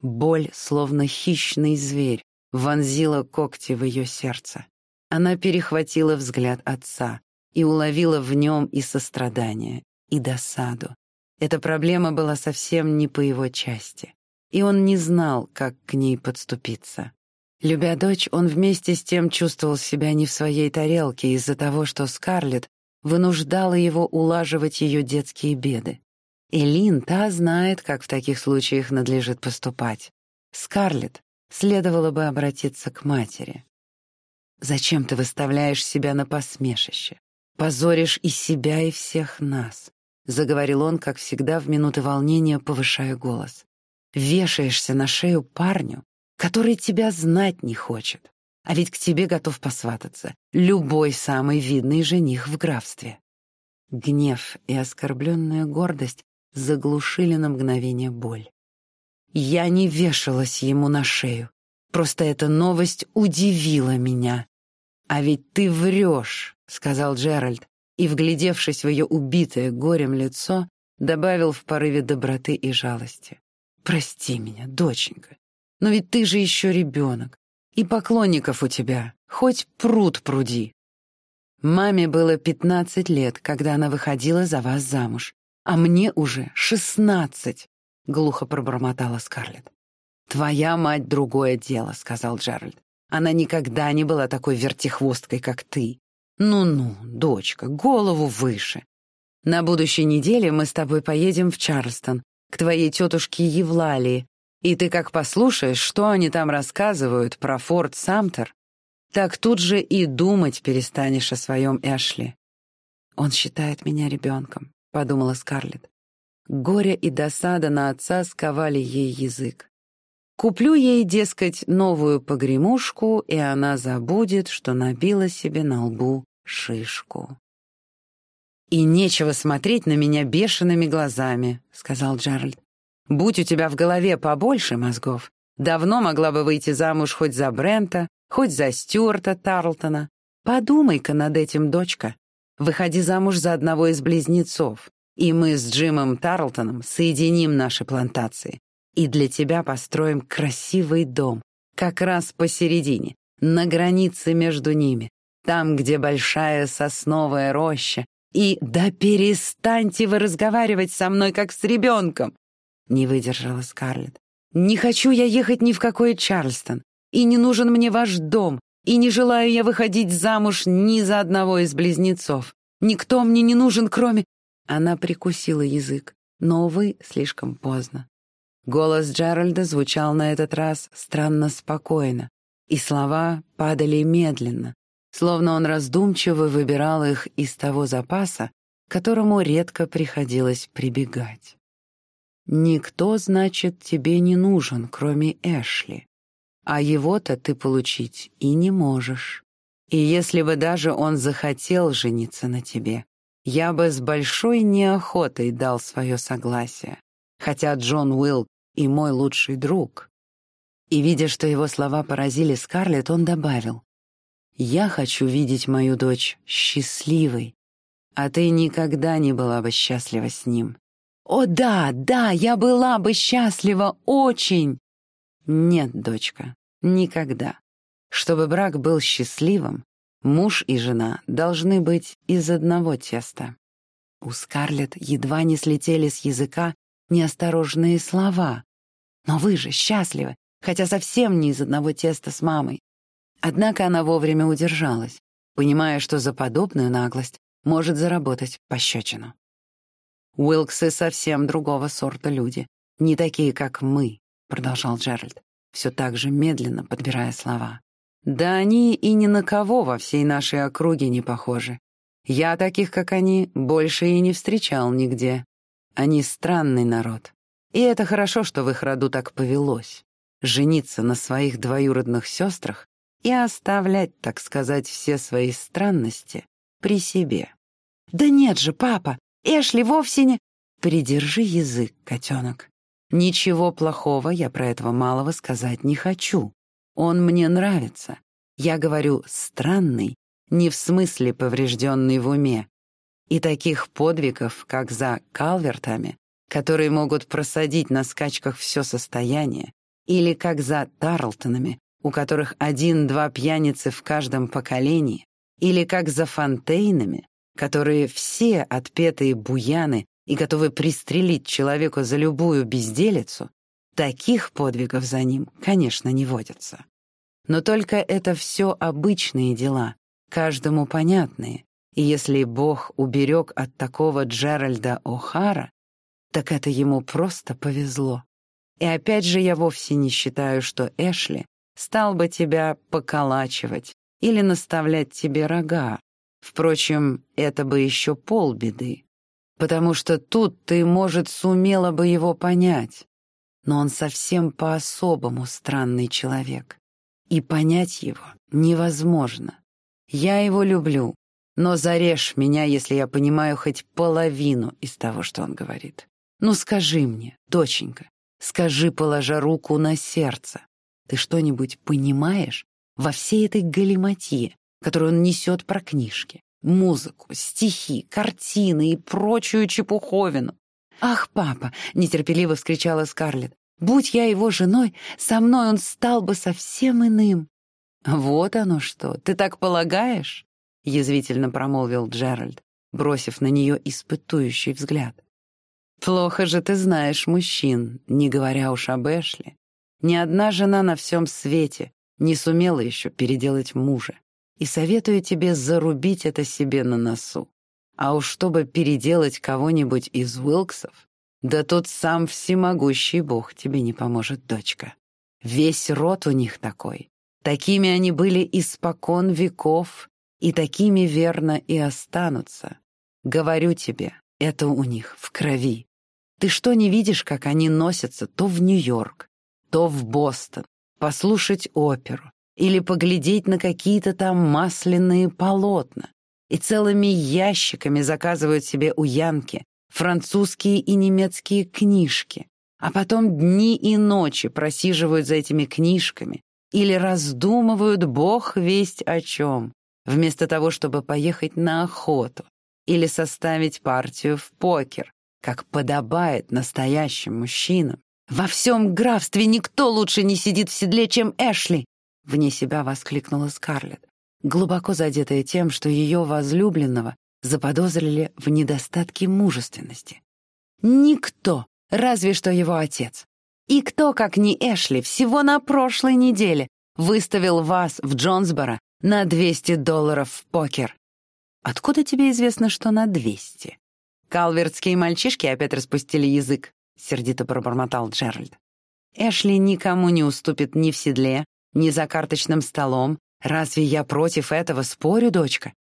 Боль, словно хищный зверь, вонзила когти в ее сердце. Она перехватила взгляд отца и уловила в нем и сострадание, и досаду. Эта проблема была совсем не по его части, и он не знал, как к ней подступиться. Любя дочь, он вместе с тем чувствовал себя не в своей тарелке из-за того, что Скарлетт вынуждала его улаживать ее детские беды. Элин, та знает, как в таких случаях надлежит поступать. Скарлетт следовало бы обратиться к матери. «Зачем ты выставляешь себя на посмешище? Позоришь и себя, и всех нас», — заговорил он, как всегда, в минуты волнения, повышая голос. «Вешаешься на шею парню, который тебя знать не хочет, а ведь к тебе готов посвататься любой самый видный жених в графстве». Гнев и оскорбленная гордость заглушили на мгновение боль. Я не вешалась ему на шею. Просто эта новость удивила меня. «А ведь ты врешь», — сказал Джеральд, и, вглядевшись в ее убитое горем лицо, добавил в порыве доброты и жалости. «Прости меня, доченька, но ведь ты же еще ребенок, и поклонников у тебя, хоть пруд пруди». Маме было пятнадцать лет, когда она выходила за вас замуж, а мне уже шестнадцать», — глухо пробормотала Скарлетт. «Твоя мать — другое дело», — сказал Джеральд. «Она никогда не была такой вертихвосткой, как ты. Ну-ну, дочка, голову выше. На будущей неделе мы с тобой поедем в Чарльстон, к твоей тетушке Евлалии, и ты как послушаешь, что они там рассказывают про Форт Самтер, так тут же и думать перестанешь о своем Эшли. Он считает меня ребенком. — подумала Скарлетт. Горе и досада на отца сковали ей язык. Куплю ей, дескать, новую погремушку, и она забудет, что набила себе на лбу шишку. «И нечего смотреть на меня бешеными глазами», — сказал Джеральд. «Будь у тебя в голове побольше мозгов, давно могла бы выйти замуж хоть за Брента, хоть за Стюарта Тарлтона. Подумай-ка над этим, дочка. Выходи замуж за одного из близнецов, и мы с Джимом Тарлтоном соединим наши плантации. И для тебя построим красивый дом, как раз посередине, на границе между ними, там, где большая сосновая роща. И да перестаньте вы разговаривать со мной, как с ребенком!» Не выдержала Скарлетт. «Не хочу я ехать ни в какой Чарльстон, и не нужен мне ваш дом, и не желаю я выходить замуж ни за одного из близнецов. Никто мне не нужен, кроме...» Она прикусила язык, но, увы, слишком поздно. Голос Джеральда звучал на этот раз странно спокойно, и слова падали медленно, словно он раздумчиво выбирал их из того запаса, которому редко приходилось прибегать. «Никто, значит, тебе не нужен, кроме Эшли, а его-то ты получить и не можешь. И если бы даже он захотел жениться на тебе, я бы с большой неохотой дал свое согласие, хотя Джон Уилл и мой лучший друг». И, видя, что его слова поразили Скарлетт, он добавил, «Я хочу видеть мою дочь счастливой, а ты никогда не была бы счастлива с ним. «О да, да, я была бы счастлива очень!» «Нет, дочка, никогда. Чтобы брак был счастливым, муж и жена должны быть из одного теста». У Скарлетт едва не слетели с языка неосторожные слова. «Но вы же счастливы, хотя совсем не из одного теста с мамой». Однако она вовремя удержалась, понимая, что за подобную наглость может заработать пощечину. Уилксы совсем другого сорта люди. Не такие, как мы», — продолжал Джеральд, все так же медленно подбирая слова. «Да они и ни на кого во всей нашей округе не похожи. Я таких, как они, больше и не встречал нигде. Они странный народ. И это хорошо, что в их роду так повелось. Жениться на своих двоюродных сестрах и оставлять, так сказать, все свои странности при себе. «Да нет же, папа, Эшли вовсе не...» «Придержи язык, котенок. Ничего плохого я про этого малого сказать не хочу. Он мне нравится. Я говорю «странный», не в смысле поврежденный в уме. И таких подвигов, как за Калвертами, которые могут просадить на скачках все состояние, или как за Тарлтонами, у которых один-два пьяницы в каждом поколении, или как за Фонтейнами, которые все отпетые буяны и готовы пристрелить человека за любую безделицу, таких подвигов за ним, конечно, не водятся. Но только это все обычные дела, каждому понятные, и если Бог уберег от такого Джеральда О'Хара, так это ему просто повезло. И опять же я вовсе не считаю, что Эшли стал бы тебя поколачивать или наставлять тебе рога, Впрочем, это бы еще полбеды, потому что тут ты, может, сумела бы его понять. Но он совсем по-особому странный человек, и понять его невозможно. Я его люблю, но зарежь меня, если я понимаю хоть половину из того, что он говорит. Ну скажи мне, доченька, скажи, положа руку на сердце, ты что-нибудь понимаешь во всей этой галиматье, которую он несет про книжки, музыку, стихи, картины и прочую чепуховину. «Ах, папа!» — нетерпеливо вскричала Скарлетт. «Будь я его женой, со мной он стал бы совсем иным». «Вот оно что, ты так полагаешь?» — язвительно промолвил Джеральд, бросив на нее испытующий взгляд. «Плохо же ты знаешь мужчин, не говоря уж об Эшли. Ни одна жена на всем свете не сумела еще переделать мужа и советую тебе зарубить это себе на носу. А уж чтобы переделать кого-нибудь из Уилксов, да тут сам всемогущий бог тебе не поможет, дочка. Весь род у них такой. Такими они были испокон веков, и такими верно и останутся. Говорю тебе, это у них в крови. Ты что не видишь, как они носятся то в Нью-Йорк, то в Бостон, послушать оперу, или поглядеть на какие-то там масляные полотна. И целыми ящиками заказывают себе у Янки французские и немецкие книжки, а потом дни и ночи просиживают за этими книжками или раздумывают бог весть о чем, вместо того, чтобы поехать на охоту или составить партию в покер, как подобает настоящим мужчинам. Во всем графстве никто лучше не сидит в седле, чем Эшли, Вне себя воскликнула Скарлетт, глубоко задетая тем, что ее возлюбленного заподозрили в недостатке мужественности. Никто, разве что его отец. И кто, как не Эшли, всего на прошлой неделе выставил вас в Джонсборо на 200 долларов в покер. Откуда тебе известно, что на 200? Калвертские мальчишки опять распустили язык, сердито пробормотал Джеральд. Эшли никому не уступит ни в седле, ни за карточным столом, Разве я против этого спорю, дочка?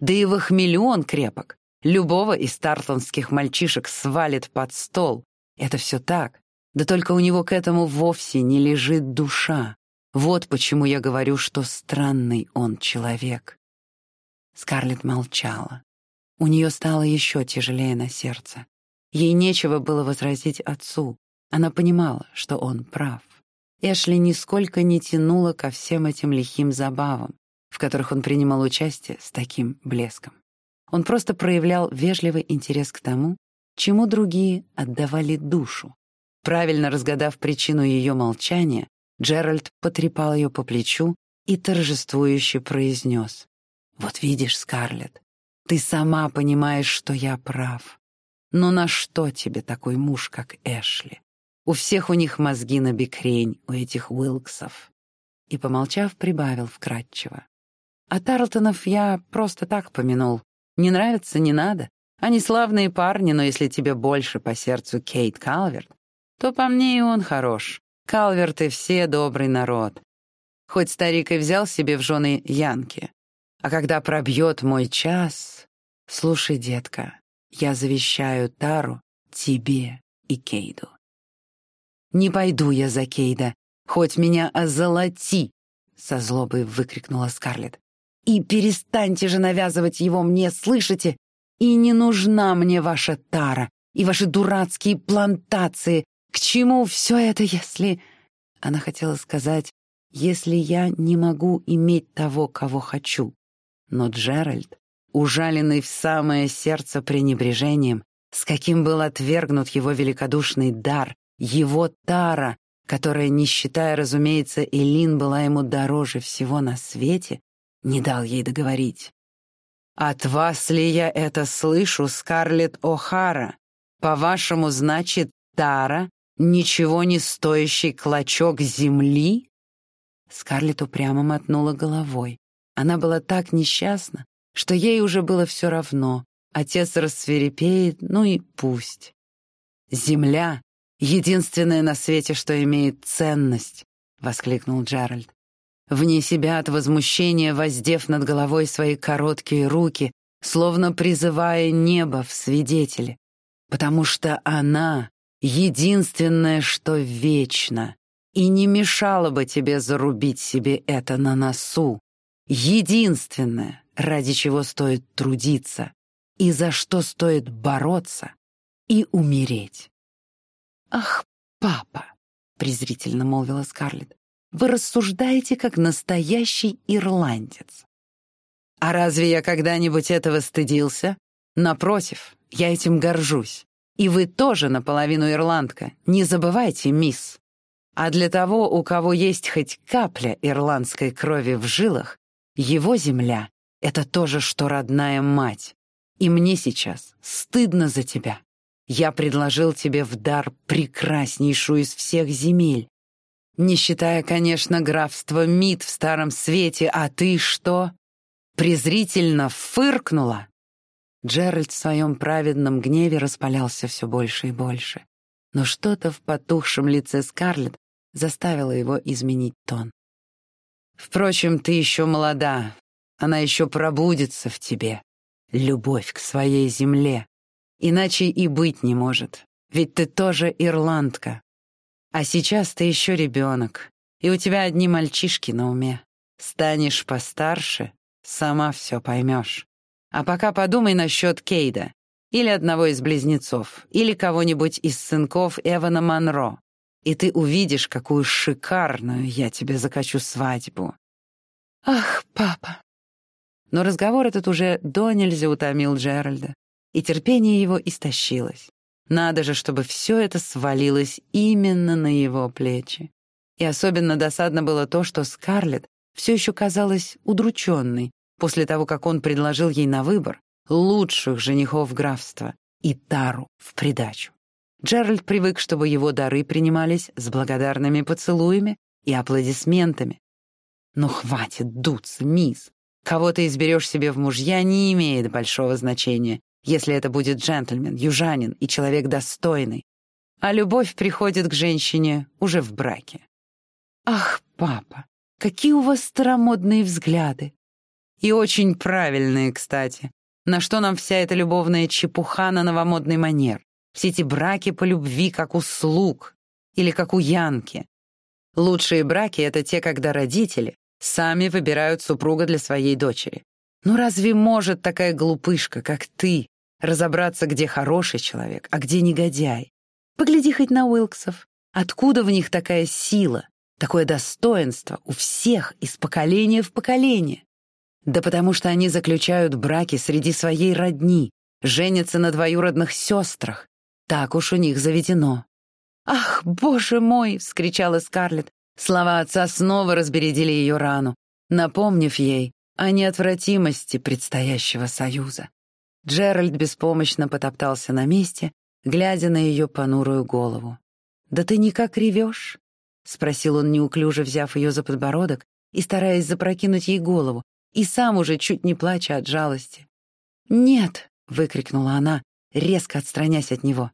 Да и в их миллион крепок. Любого из тартонских мальчишек свалит под стол. Это все так. Да только у него к этому вовсе не лежит душа. Вот почему я говорю, что странный он человек. Скарлетт молчала. У нее стало еще тяжелее на сердце. Ей нечего было возразить отцу. Она понимала, что он прав. Эшли нисколько не тянула ко всем этим лихим забавам, в которых он принимал участие с таким блеском. Он просто проявлял вежливый интерес к тому, чему другие отдавали душу. Правильно разгадав причину ее молчания, Джеральд потрепал ее по плечу и торжествующе произнес. «Вот видишь, Скарлетт, ты сама понимаешь, что я прав. Но на что тебе такой муж, как Эшли? У всех у них мозги на бекрень, у этих Уилксов». И, помолчав, прибавил вкратчиво. «А Тарлтонов я просто так помянул. Не нравится — не надо. Они славные парни, но если тебе больше по сердцу Кейт Калверт, то по мне и он хорош. Калверты все добрый народ. Хоть старик и взял себе в жены Янки. А когда пробьет мой час... Слушай, детка, я завещаю Тару тебе и Кейду. Не пойду я за Кейда, хоть меня озолоти, со злобой выкрикнула Скарлетт. И перестаньте же навязывать его мне, слышите? И не нужна мне ваша тара и ваши дурацкие плантации. К чему все это, если...» Она хотела сказать, «если я не могу иметь того, кого хочу». Но Джеральд, ужаленный в самое сердце пренебрежением, с каким был отвергнут его великодушный дар, его тара, которая, не считая, разумеется, Элин была ему дороже всего на свете, не дал ей договорить. «От вас ли я это слышу, Скарлетт О'Хара? По-вашему, значит, Тара — ничего не стоящий клочок земли?» Скарлетт упрямо мотнула головой. Она была так несчастна, что ей уже было все равно. Отец рассверепеет, ну и пусть. «Земля — единственное на свете, что имеет ценность», — воскликнул Джеральд вне себя от возмущения воздев над головой свои короткие руки, словно призывая небо в свидетели, потому что она — единственное, что вечно, и не мешало бы тебе зарубить себе это на носу. Единственное, ради чего стоит трудиться, и за что стоит бороться и умереть. «Ах, папа!» — презрительно молвила Скарлетт. Вы рассуждаете как настоящий ирландец. А разве я когда-нибудь этого стыдился? Напротив, я этим горжусь. И вы тоже наполовину ирландка, не забывайте, мисс. А для того, у кого есть хоть капля ирландской крови в жилах, его земля — это то же, что родная мать. И мне сейчас стыдно за тебя. Я предложил тебе в дар прекраснейшую из всех земель, не считая, конечно, графства Мид в Старом Свете, а ты что? Презрительно фыркнула. Джеральд в своем праведном гневе распалялся все больше и больше. Но что-то в потухшем лице Скарлетт заставило его изменить тон. «Впрочем, ты еще молода, она еще пробудется в тебе. Любовь к своей земле. Иначе и быть не может, ведь ты тоже ирландка, а сейчас ты еще ребенок, и у тебя одни мальчишки на уме. Станешь постарше, сама все поймешь. А пока подумай насчет Кейда, или одного из близнецов, или кого-нибудь из сынков Эвана Монро, и ты увидишь, какую шикарную я тебе закачу свадьбу. Ах, папа. Но разговор этот уже до нельзя утомил Джеральда, и терпение его истощилось. Надо же, чтобы все это свалилось именно на его плечи. И особенно досадно было то, что Скарлетт все еще казалась удрученной после того, как он предложил ей на выбор лучших женихов графства и Тару в придачу. Джеральд привык, чтобы его дары принимались с благодарными поцелуями и аплодисментами. Но хватит дуться, мисс. Кого ты изберешь себе в мужья, не имеет большого значения если это будет джентльмен, южанин и человек достойный. А любовь приходит к женщине уже в браке. Ах, папа, Какие у вас старомодные взгляды. И очень правильные, кстати. На что нам вся эта любовная чепуха на новомодный манер? Все эти браки по любви, как у слуг или как у Янки. Лучшие браки — это те, когда родители сами выбирают супруга для своей дочери. Ну разве может такая глупышка, как ты, разобраться, где хороший человек, а где негодяй? Погляди хоть на Уилксов. Откуда в них такая сила, такое достоинство у всех из поколения в поколение? Да потому что они заключают браки среди своей родни, женятся на двоюродных сестрах. Так уж у них заведено. «Ах, боже мой!» — вскричала Скарлетт. Слова отца снова разбередили ее рану, напомнив ей о неотвратимости предстоящего союза. Джеральд беспомощно потоптался на месте, глядя на ее понурую голову. «Да ты никак ревешь?» — спросил он, неуклюже взяв ее за подбородок и стараясь запрокинуть ей голову, и сам уже чуть не плача от жалости. «Нет!» — выкрикнула она, резко отстраняясь от него.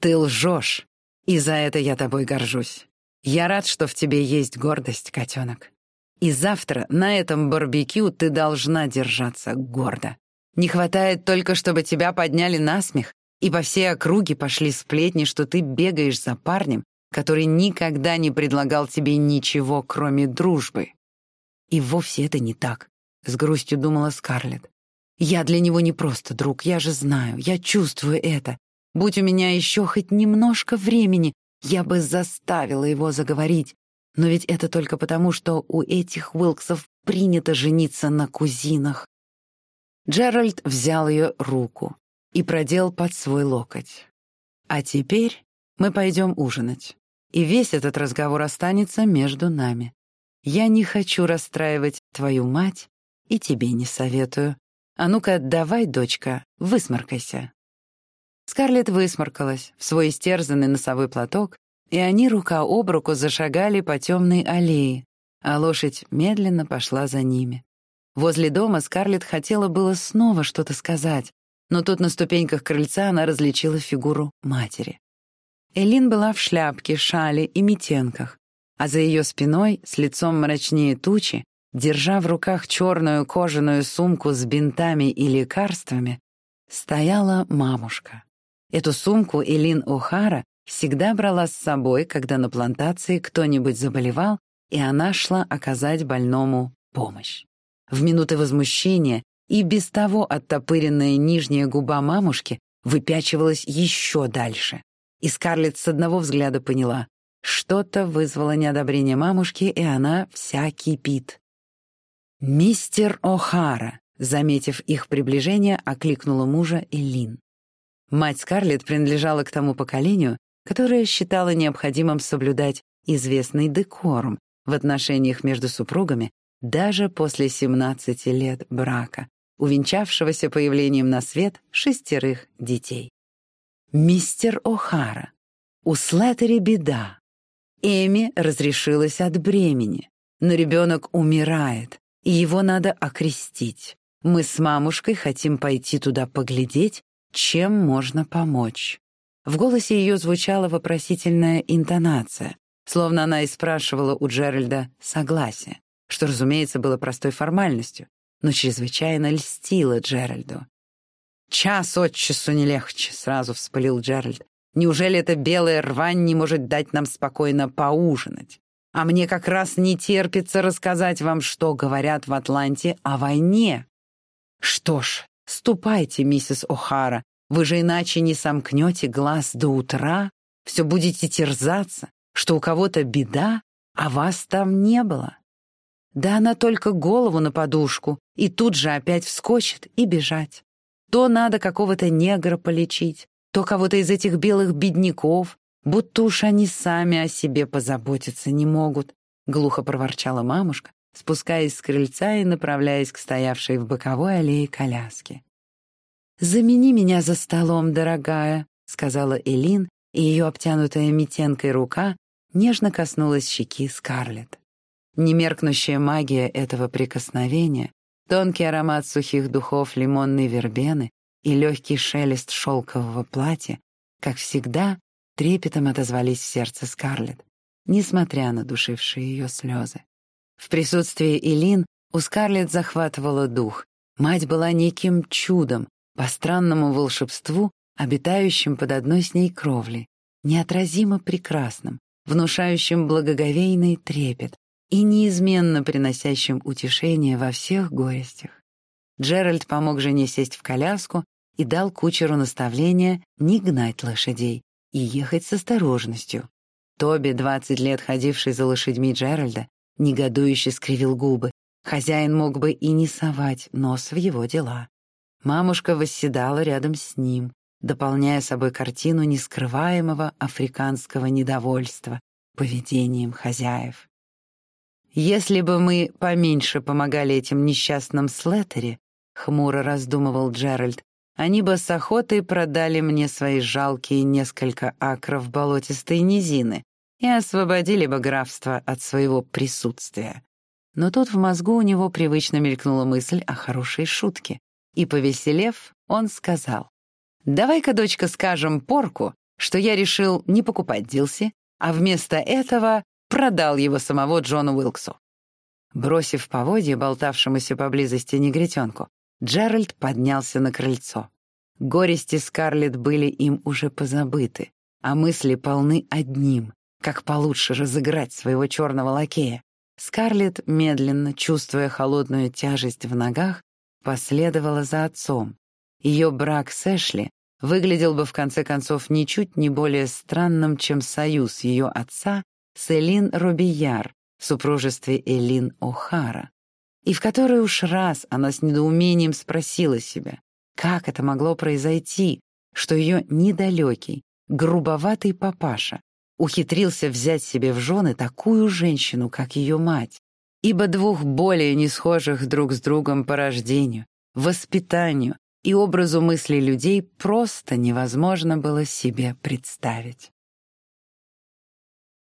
«Ты лжешь, и за это я тобой горжусь. Я рад, что в тебе есть гордость, котенок. И завтра на этом барбекю ты должна держаться гордо. Не хватает только, чтобы тебя подняли на смех, и по всей округе пошли сплетни, что ты бегаешь за парнем, который никогда не предлагал тебе ничего, кроме дружбы. И вовсе это не так, — с грустью думала Скарлетт. Я для него не просто друг, я же знаю, я чувствую это. Будь у меня еще хоть немножко времени, я бы заставила его заговорить. Но ведь это только потому, что у этих Уилксов принято жениться на кузинах. Джеральд взял ее руку и продел под свой локоть. «А теперь мы пойдем ужинать, и весь этот разговор останется между нами. Я не хочу расстраивать твою мать и тебе не советую. А ну-ка, давай, дочка, высморкайся». Скарлетт высморкалась в свой истерзанный носовой платок, и они рука об руку зашагали по темной аллее, а лошадь медленно пошла за ними. Возле дома Скарлетт хотела было снова что-то сказать, но тут на ступеньках крыльца она различила фигуру матери. Элин была в шляпке, шале и метенках, а за ее спиной, с лицом мрачнее тучи, держа в руках черную кожаную сумку с бинтами и лекарствами, стояла мамушка. Эту сумку Элин О'Хара всегда брала с собой, когда на плантации кто-нибудь заболевал, и она шла оказать больному помощь. В минуты возмущения и без того оттопыренная нижняя губа мамушки выпячивалась еще дальше. И Скарлетт с одного взгляда поняла, что-то вызвало неодобрение мамушки, и она вся кипит. «Мистер О'Хара», заметив их приближение, окликнула мужа Элин. Мать Скарлетт принадлежала к тому поколению, которое считало необходимым соблюдать известный декорум в отношениях между супругами даже после 17 лет брака, увенчавшегося появлением на свет шестерых детей. «Мистер О'Хара, у Слеттери беда. Эми разрешилась от бремени, но ребенок умирает, и его надо окрестить. Мы с мамушкой хотим пойти туда поглядеть, чем можно помочь». В голосе ее звучала вопросительная интонация, словно она и спрашивала у Джеральда согласие, что, разумеется, было простой формальностью, но чрезвычайно льстило Джеральду. «Час от часу не легче», — сразу вспылил Джеральд. «Неужели эта белая рвань не может дать нам спокойно поужинать? А мне как раз не терпится рассказать вам, что говорят в Атланте о войне». «Что ж, ступайте, миссис О'Хара, вы же иначе не сомкнете глаз до утра, все будете терзаться, что у кого-то беда, а вас там не было. Да она только голову на подушку, и тут же опять вскочит и бежать. То надо какого-то негра полечить, то кого-то из этих белых бедняков, будто уж они сами о себе позаботиться не могут, — глухо проворчала мамушка, спускаясь с крыльца и направляясь к стоявшей в боковой аллее коляске. «Замени меня за столом, дорогая», — сказала Элин, и ее обтянутая метенкой рука нежно коснулась щеки Скарлетт. Немеркнущая магия этого прикосновения, тонкий аромат сухих духов лимонной вербены и легкий шелест шелкового платья, как всегда, трепетом отозвались в сердце Скарлетт, несмотря на душившие ее слезы. В присутствии Элин у Скарлетт захватывала дух. Мать была неким чудом, по странному волшебству, обитающим под одной с ней кровлей, неотразимо прекрасным, внушающим благоговейный трепет и неизменно приносящим утешение во всех горестях. Джеральд помог жене сесть в коляску и дал кучеру наставление не гнать лошадей и ехать с осторожностью. Тоби, двадцать лет ходивший за лошадьми Джеральда, негодующе скривил губы. Хозяин мог бы и не совать нос в его дела. Мамушка восседала рядом с ним, дополняя собой картину нескрываемого африканского недовольства поведением хозяев. «Если бы мы поменьше помогали этим несчастным Слеттери», — хмуро раздумывал Джеральд, «они бы с охотой продали мне свои жалкие несколько акров болотистой низины и освободили бы графство от своего присутствия». Но тут в мозгу у него привычно мелькнула мысль о хорошей шутке, и, повеселев, он сказал, «Давай-ка, дочка, скажем Порку, что я решил не покупать Дилси, а вместо этого продал его самого Джону Уилксу. Бросив поводье болтавшемуся поблизости негритенку, Джеральд поднялся на крыльцо. Горести Скарлетт были им уже позабыты, а мысли полны одним, как получше разыграть своего черного лакея. Скарлетт, медленно, чувствуя холодную тяжесть в ногах, последовала за отцом. Ее брак с Эшли выглядел бы в конце концов ничуть не более странным, чем союз ее отца с Элин Робияр в супружестве Элин О'Хара. И в который уж раз она с недоумением спросила себя, как это могло произойти, что ее недалекий, грубоватый папаша ухитрился взять себе в жены такую женщину, как ее мать, ибо двух более несхожих друг с другом по рождению, воспитанию и образу мыслей людей просто невозможно было себе представить.